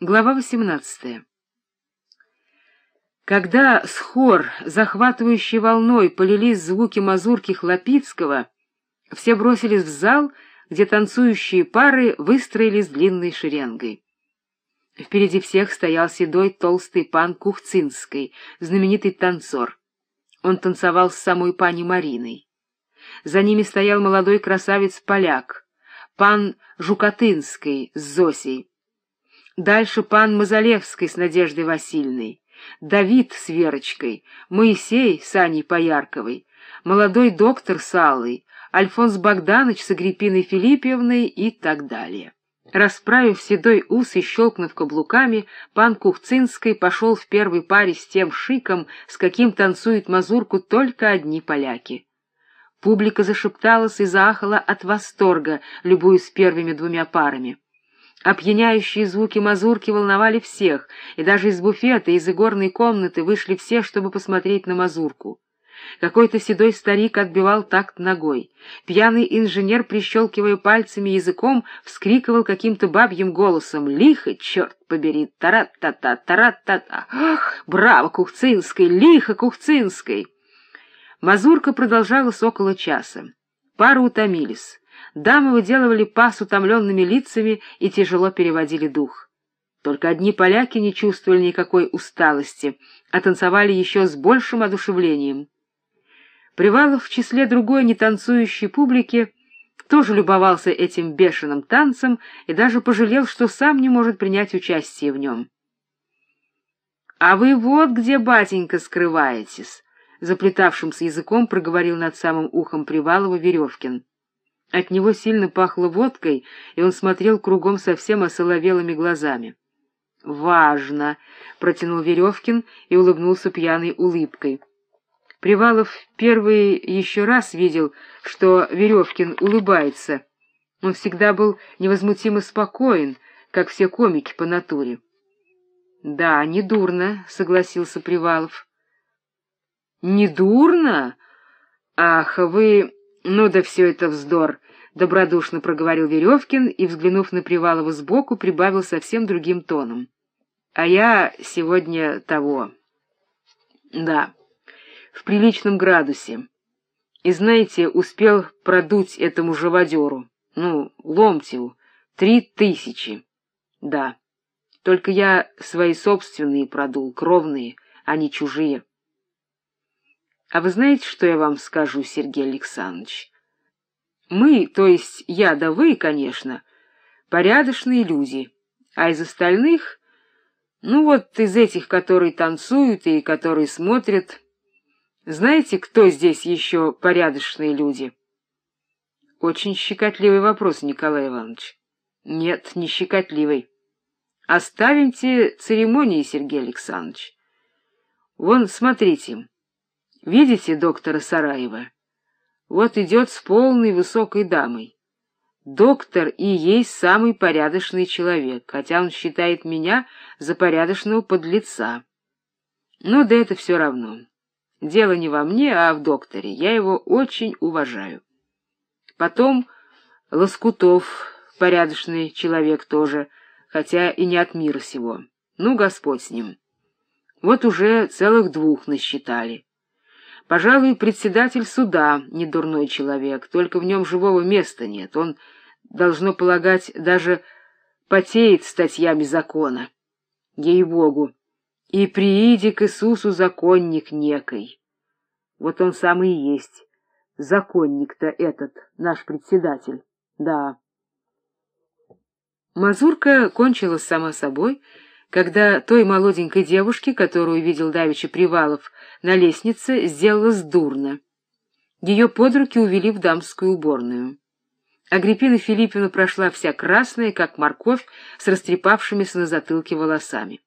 Глава 18. Когда с хор, захватывающей волной, полились звуки мазурки Хлопицкого, все бросились в зал, где танцующие пары выстроились длинной шеренгой. Впереди всех стоял седой толстый пан Кухцинский, знаменитый танцор. Он танцевал с самой пани Мариной. За ними стоял молодой красавец-поляк, пан Жукатынский с Зосей, Дальше пан Мазалевский с Надеждой Васильевной, Давид с Верочкой, Моисей с Аней Поярковой, молодой доктор с Аллой, Альфонс Богданович с Агриппиной Филиппьевной и так далее. Расправив седой ус и щелкнув каблуками, пан Кухцинский пошел в первой паре с тем шиком, с каким танцует мазурку только одни поляки. Публика зашепталась и заахала от восторга, любуясь первыми двумя парами. Опьяняющие звуки мазурки волновали всех, и даже из буфета, из игорной комнаты вышли все, чтобы посмотреть на мазурку. Какой-то седой старик отбивал такт ногой. Пьяный инженер, прищелкивая пальцами языком, вскрикивал каким-то бабьим голосом «Лихо, черт побери! Тара-та-та! Тара-та-та! Ах, браво, Кухцинской! Лихо, Кухцинской!» Мазурка продолжалась около часа. Пары утомились. Дамы выделывали пас утомленными лицами и тяжело переводили дух. Только одни поляки не чувствовали никакой усталости, а танцевали еще с большим одушевлением. Привалов в числе другой нетанцующей публики тоже любовался этим бешеным танцем и даже пожалел, что сам не может принять участие в нем. — А вы вот где, батенька, скрываетесь! — заплетавшимся языком проговорил над самым ухом Привалова Веревкин. От него сильно пахло водкой, и он смотрел кругом совсем осоловелыми глазами. «Важно!» — протянул Веревкин и улыбнулся пьяной улыбкой. Привалов первый еще раз видел, что Веревкин улыбается. Он всегда был невозмутимо спокоен, как все комики по натуре. — Да, не дурно, — согласился Привалов. — Не дурно? Ах, вы «Ну да все это вздор», — добродушно проговорил Веревкин и, взглянув на Привалова сбоку, прибавил совсем другим тоном. «А я сегодня того...» «Да, в приличном градусе. И, знаете, успел продуть этому живодеру, ну, Ломтеву, три тысячи. Да, только я свои собственные продул, кровные, а не чужие». А вы знаете, что я вам скажу, Сергей Александрович? Мы, то есть я да вы, конечно, порядочные люди, а из остальных, ну вот из этих, которые танцуют и которые смотрят, знаете, кто здесь еще порядочные люди? Очень щекотливый вопрос, Николай Иванович. Нет, не щекотливый. Оставимте церемонии, Сергей Александрович. Вон, смотрите, Видите доктора Сараева? Вот идет с полной высокой дамой. Доктор и есть самый порядочный человек, хотя он считает меня за порядочного подлеца. Но да это все равно. Дело не во мне, а в докторе. Я его очень уважаю. Потом Лоскутов, порядочный человек тоже, хотя и не от мира сего. Ну, Господь с ним. Вот уже целых двух насчитали. Пожалуй, председатель суда не дурной человек, только в нем живого места нет. Он, должно полагать, даже потеет статьями закона. Ей-богу! И прииди к Иисусу законник некой. Вот он сам и есть. Законник-то этот, наш председатель. Да. Мазурка кончилась сама собой, когда той молоденькой девушке, которую видел давеча Привалов, на лестнице сделалось дурно. Ее под руки увели в дамскую уборную. Агриппина Филипповна прошла вся красная, как морковь, с растрепавшимися на затылке волосами.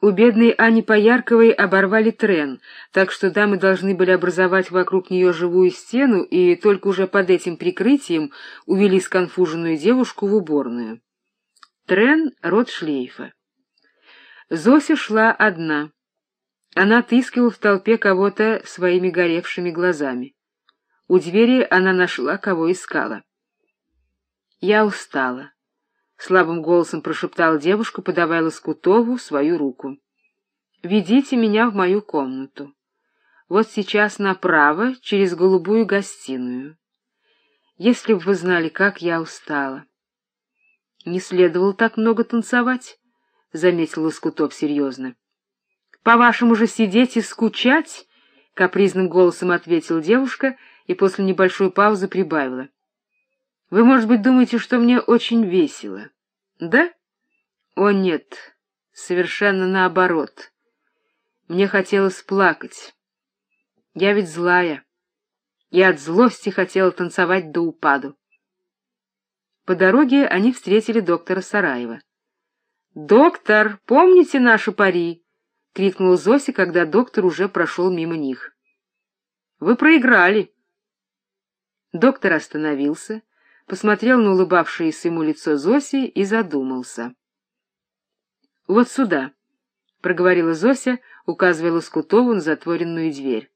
У бедной Ани Поярковой оборвали трен, так что дамы должны были образовать вокруг нее живую стену и только уже под этим прикрытием увели сконфуженную девушку в уборную. Трен — род шлейфа. Зося шла одна. Она отыскивала в толпе кого-то своими горевшими глазами. У двери она нашла, кого искала. Я устала. — слабым голосом прошептала девушка, подавая Лоскутову свою руку. «Ведите меня в мою комнату. Вот сейчас направо, через голубую гостиную. Если бы вы знали, как я устала». «Не следовало так много танцевать», — заметил Лоскутов серьезно. «По-вашему же сидеть и скучать?» — капризным голосом ответила девушка и после небольшой паузы прибавила. «Вы, может быть, думаете, что мне очень весело, да?» «О, нет, совершенно наоборот. Мне хотелось плакать. Я ведь злая. Я от злости хотела танцевать до упаду. По дороге они встретили доктора Сараева. «Доктор, помните наши пари?» — крикнула Зося, когда доктор уже прошел мимо них. «Вы проиграли». Доктор остановился, посмотрел на улыбавшееся ему лицо Зоси и задумался. «Вот сюда», — проговорила Зося, указывая Лоскутову на затворенную дверь.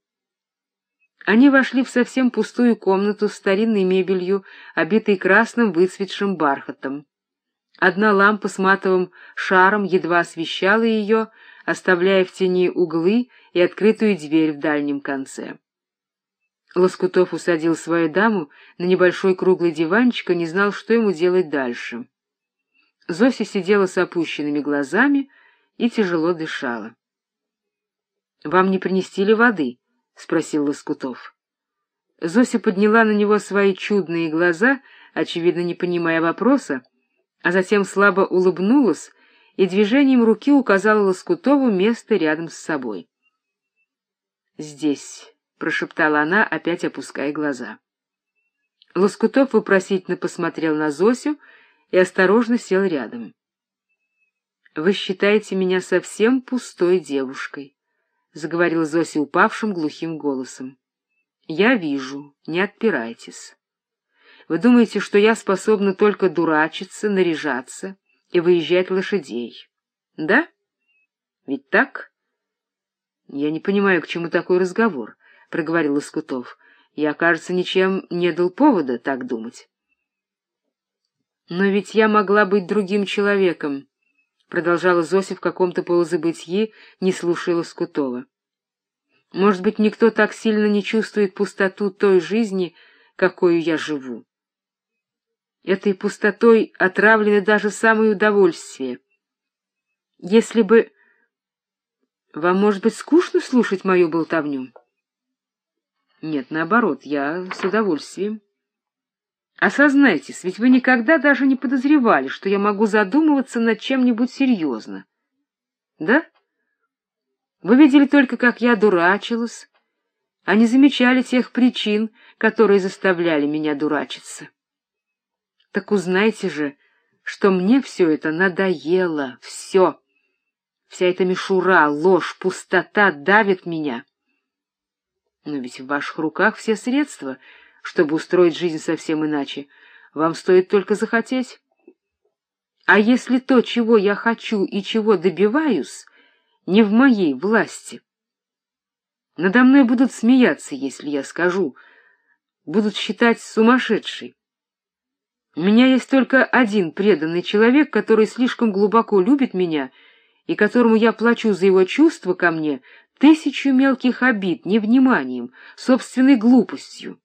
Они вошли в совсем пустую комнату с старинной мебелью, обитой красным выцветшим бархатом. Одна лампа с матовым шаром едва освещала ее, оставляя в тени углы и открытую дверь в дальнем конце. Лоскутов усадил свою даму на небольшой круглый диванчик и не знал, что ему делать дальше. Зося сидела с опущенными глазами и тяжело дышала. — Вам не принести ли воды? — спросил Лоскутов. Зося подняла на него свои чудные глаза, очевидно, не понимая вопроса, а затем слабо улыбнулась и движением руки указала Лоскутову место рядом с собой. «Здесь», — прошептала она, опять опуская глаза. Лоскутов вопросительно посмотрел на Зосю и осторожно сел рядом. «Вы считаете меня совсем пустой девушкой», — заговорила Зося упавшим глухим голосом. — Я вижу, не отпирайтесь. Вы думаете, что я способна только дурачиться, наряжаться и выезжать лошадей? Да? Ведь так? — Я не понимаю, к чему такой разговор, — проговорил Лоскутов. — Я, кажется, ничем не дал повода так думать. — Но ведь я могла быть другим человеком, — продолжала Зося в каком-то полузабытии, не слушая Лоскутова. «Может быть, никто так сильно не чувствует пустоту той жизни, какой я живу. Этой пустотой отравлены даже самые удовольствия. Если бы... Вам, может быть, скучно слушать мою болтовню?» «Нет, наоборот, я с удовольствием». Осознайтесь, ведь вы никогда даже не подозревали, что я могу задумываться над чем-нибудь серьезно. Да? Вы видели только, как я дурачилась, а не замечали тех причин, которые заставляли меня дурачиться. Так узнайте же, что мне все это надоело, все. Вся эта мишура, ложь, пустота давит меня. Но ведь в ваших руках все средства — чтобы устроить жизнь совсем иначе. Вам стоит только захотеть. А если то, чего я хочу и чего добиваюсь, не в моей власти? Надо мной будут смеяться, если я скажу, будут считать сумасшедшей. У меня есть только один преданный человек, который слишком глубоко любит меня и которому я плачу за его чувства ко мне тысячу мелких обид, невниманием, собственной глупостью.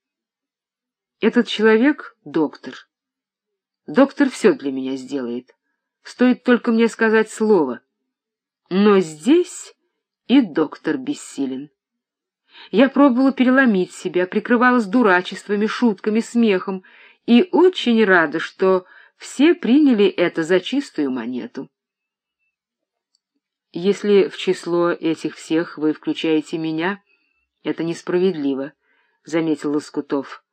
Этот человек — доктор. Доктор все для меня сделает. Стоит только мне сказать слово. Но здесь и доктор бессилен. Я пробовала переломить себя, прикрывалась дурачествами, шутками, смехом, и очень рада, что все приняли это за чистую монету. Если в число этих всех вы включаете меня, это несправедливо, — заметил Лоскутов.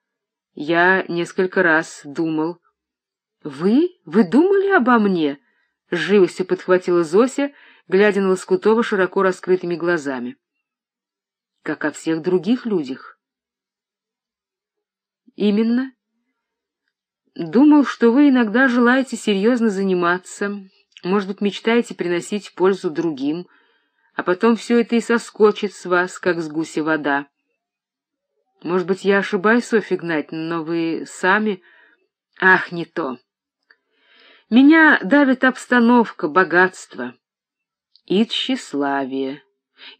Я несколько раз думал. — Вы? Вы думали обо мне? — живостью подхватила Зося, глядя на Лоскутова широко раскрытыми глазами. — Как о всех других людях. — Именно. Думал, что вы иногда желаете серьезно заниматься, может быть, мечтаете приносить пользу другим, а потом все это и соскочит с вас, как с гуся вода. Может быть, я ошибаюсь, Софья Игнатьевна, но вы сами... Ах, не то. Меня давит обстановка, богатство и тщеславие.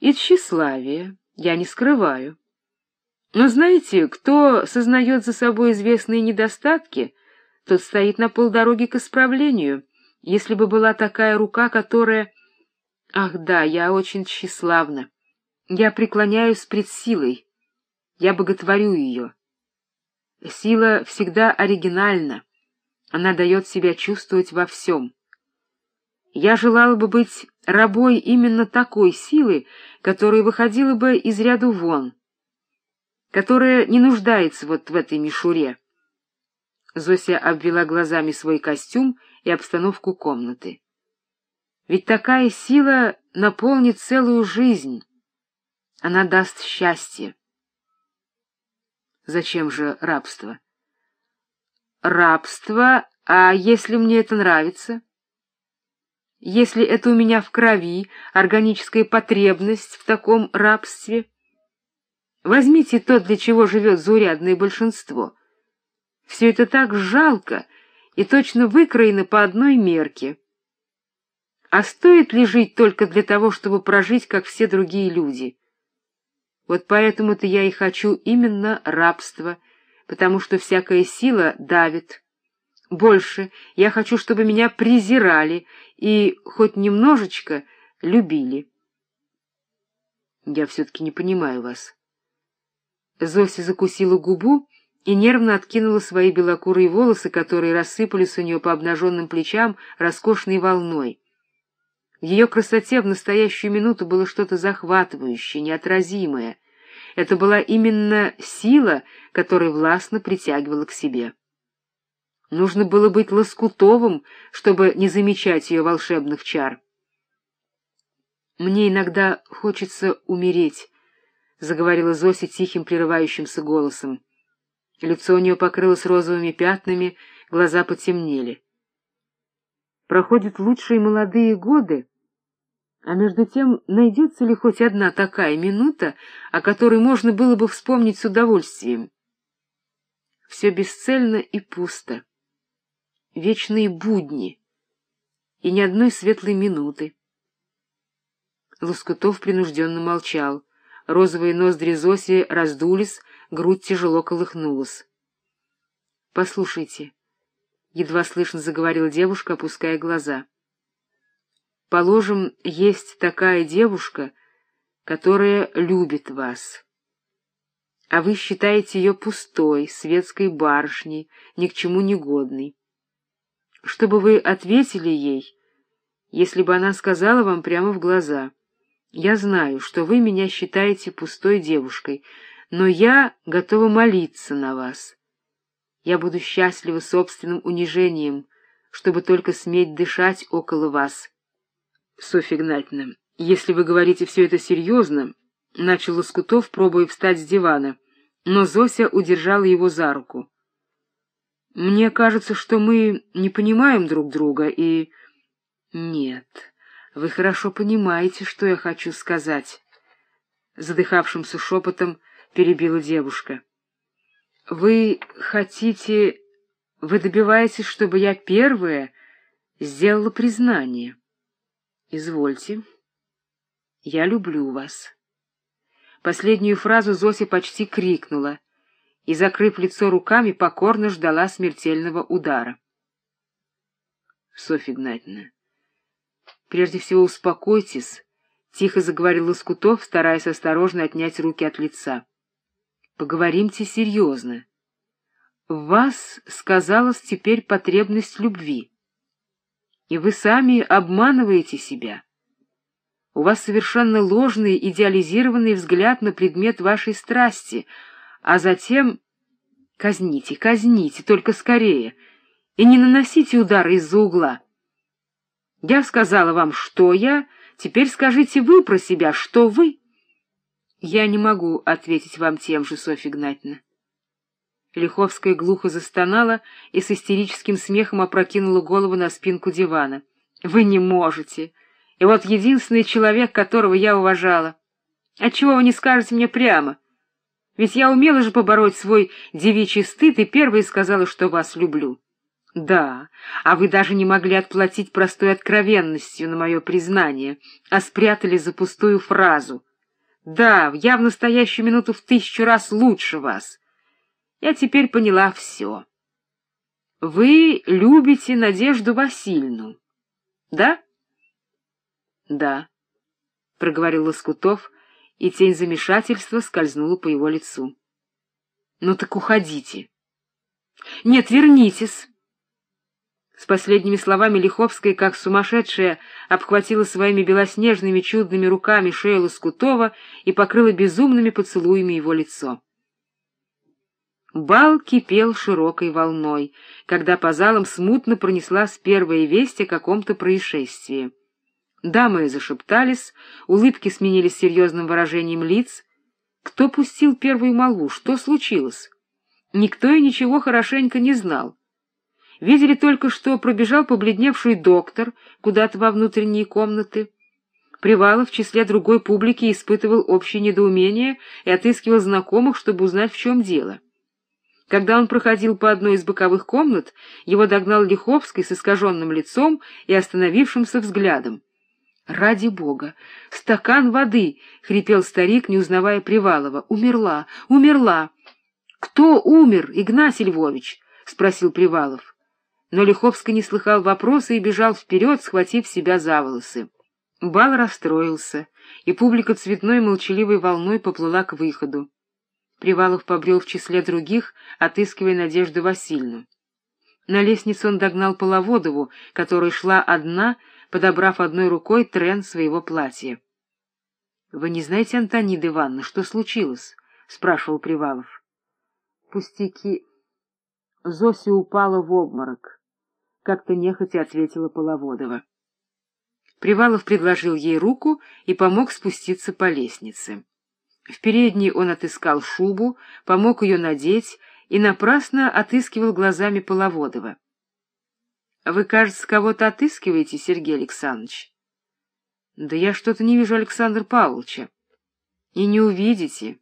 И тщеславие, я не скрываю. Но знаете, кто сознает за собой известные недостатки, тот стоит на полдороги к исправлению. Если бы была такая рука, которая... Ах да, я очень тщеславна. Я преклоняюсь пред силой. Я боготворю ее. Сила всегда оригинальна. Она дает себя чувствовать во всем. Я желала бы быть рабой именно такой силы, которая выходила бы из ряду вон, которая не нуждается вот в этой мишуре. Зося обвела глазами свой костюм и обстановку комнаты. Ведь такая сила наполнит целую жизнь. Она даст счастье. Зачем же рабство? Рабство, а если мне это нравится? Если это у меня в крови, органическая потребность в таком рабстве? Возьмите то, для чего живет заурядное большинство. Все это так жалко и точно выкроено по одной мерке. А стоит ли жить только для того, чтобы прожить, как все другие люди? Вот поэтому-то я и хочу именно рабство, потому что всякая сила давит. Больше я хочу, чтобы меня презирали и хоть немножечко любили. Я все-таки не понимаю вас. Зося закусила губу и нервно откинула свои белокурые волосы, которые рассыпались у нее по обнаженным плечам роскошной волной. В ее красоте в настоящую минуту было что-то захватывающее, неотразимое. Это была именно сила, которая властно притягивала к себе. Нужно было быть лоскутовым, чтобы не замечать ее волшебных чар. «Мне иногда хочется умереть», — заговорила Зося тихим прерывающимся голосом. Лицо у нее покрылось розовыми пятнами, глаза потемнели. Проходят лучшие молодые годы, а между тем найдется ли хоть одна такая минута, о которой можно было бы вспомнить с удовольствием? Все бесцельно и пусто вечные будни и ни одной светлой минуты. Лоскутов принужденно молчал. Розовые ноздри Зоси раздулись, грудь тяжело колыхнулась. — Послушайте, — едва слышно заговорила девушка, опуская глаза. — Положим, есть такая девушка, которая любит вас. А вы считаете ее пустой, светской барышней, ни к чему не годной чтобы вы ответили ей, если бы она сказала вам прямо в глаза. Я знаю, что вы меня считаете пустой девушкой, но я готова молиться на вас. Я буду счастлива собственным унижением, чтобы только сметь дышать около вас. Софья Игнатьевна, если вы говорите все это серьезно, — начал Лоскутов, пробуя встать с дивана, но Зося удержала его за руку. Мне кажется, что мы не понимаем друг друга, и... Нет, вы хорошо понимаете, что я хочу сказать. Задыхавшимся шепотом перебила девушка. Вы хотите... Вы добиваетесь, чтобы я первая сделала признание. Извольте. Я люблю вас. Последнюю фразу Зося почти крикнула — и, закрыв лицо руками, покорно ждала смертельного удара. — Софья Игнатьевна, прежде всего успокойтесь, — тихо заговорил Лоскутов, стараясь осторожно отнять руки от лица. — Поговоримте серьезно. В вас сказалась теперь потребность любви, и вы сами обманываете себя. У вас совершенно ложный, идеализированный взгляд на предмет вашей страсти — а затем казните, казните, только скорее, и не наносите удары из-за угла. Я сказала вам, что я, теперь скажите вы про себя, что вы. Я не могу ответить вам тем же, Софья Игнатьевна. Лиховская глухо застонала и с истерическим смехом опрокинула голову на спинку дивана. — Вы не можете. И вот единственный человек, которого я уважала. Отчего вы не скажете мне прямо? Ведь я умела же побороть свой девичий стыд и первой сказала, что вас люблю. Да, а вы даже не могли отплатить простой откровенностью на мое признание, а спрятали за пустую фразу. Да, я в настоящую минуту в тысячу раз лучше вас. Я теперь поняла все. Вы любите Надежду Васильевну, да? Да, — проговорил Лоскутов, и тень замешательства скользнула по его лицу. — Ну так уходите. — Нет, вернитесь. С последними словами Лиховская, как сумасшедшая, обхватила своими белоснежными чудными руками шею Лоскутова и покрыла безумными поцелуями его лицо. Бал кипел широкой волной, когда по залам смутно пронеслась первая весть о каком-то происшествии. Дамы зашептались, улыбки сменились серьезным выражением лиц. Кто пустил первую молву? Что случилось? Никто и ничего хорошенько не знал. Видели только, что пробежал побледневший доктор куда-то во внутренние комнаты. Привалов в числе другой публики испытывал общее недоумение и отыскивал знакомых, чтобы узнать, в чем дело. Когда он проходил по одной из боковых комнат, его догнал Лиховский с искаженным лицом и остановившимся взглядом. «Ради бога! Стакан воды!» — хрипел старик, не узнавая Привалова. «Умерла! Умерла!» «Кто умер, Игнатий Львович?» — спросил Привалов. Но Лиховский не слыхал вопроса и бежал вперед, схватив себя за волосы. Бал расстроился, и публика цветной молчаливой волной поплыла к выходу. Привалов побрел в числе других, отыскивая Надежду Васильевну. На лестнице он догнал Половодову, которая шла одна, подобрав одной рукой трен своего платья. — Вы не знаете, Антонида Ивановна, что случилось? — спрашивал Привалов. — Пустяки. Зося упала в обморок. Как-то нехотя ответила Половодова. Привалов предложил ей руку и помог спуститься по лестнице. В передней он отыскал шубу, помог ее надеть и напрасно отыскивал глазами Половодова. — Вы, кажется, кого-то отыскиваете, Сергей Александрович? — Да я что-то не вижу Александра Павловича. — И не увидите,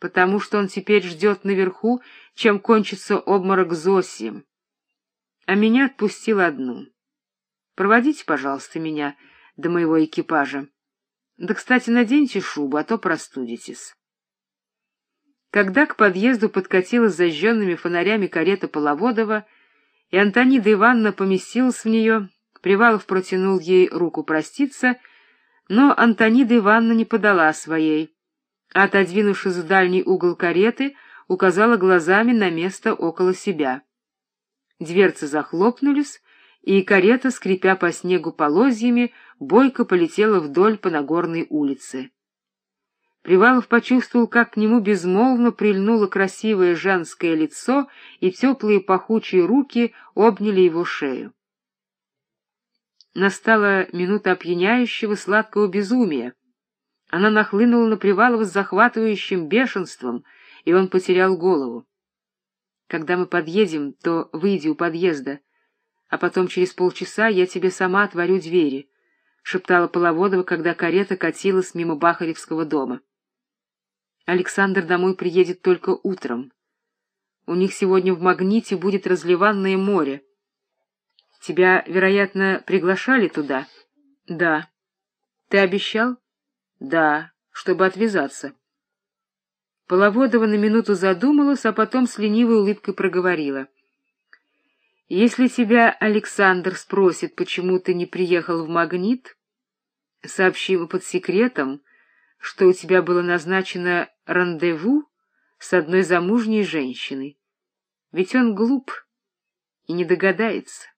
потому что он теперь ждет наверху, чем кончится обморок Зоси. А меня отпустил одну. Проводите, пожалуйста, меня до моего экипажа. Да, кстати, наденьте шубу, а то простудитесь. Когда к подъезду подкатила с зажженными фонарями карета Половодова, и Антонида Ивановна поместилась в нее, Привалов протянул ей руку проститься, но Антонида Ивановна не подала своей, а, отодвинувшись в дальний угол кареты, указала глазами на место около себя. Дверцы захлопнулись, и карета, скрипя по снегу полозьями, бойко полетела вдоль по Нагорной улице. Привалов почувствовал, как к нему безмолвно прильнуло красивое женское лицо, и теплые пахучие руки обняли его шею. Настала минута опьяняющего сладкого безумия. Она нахлынула на Привалова с захватывающим бешенством, и он потерял голову. Когда мы подъедем, то выйди у подъезда, а потом через полчаса я тебе сама отворю двери, — шептала Половодова, когда карета катилась мимо Бахаревского дома. Александр домой приедет только утром. У них сегодня в Магните будет разливанное море. Тебя, вероятно, приглашали туда? — Да. — Ты обещал? — Да, чтобы отвязаться. Половодова на минуту задумалась, а потом с ленивой улыбкой проговорила. — Если тебя Александр спросит, почему ты не приехал в Магнит, сообщи ему под секретом, что у тебя было назначено рандеву с одной замужней женщиной. Ведь он глуп и не догадается.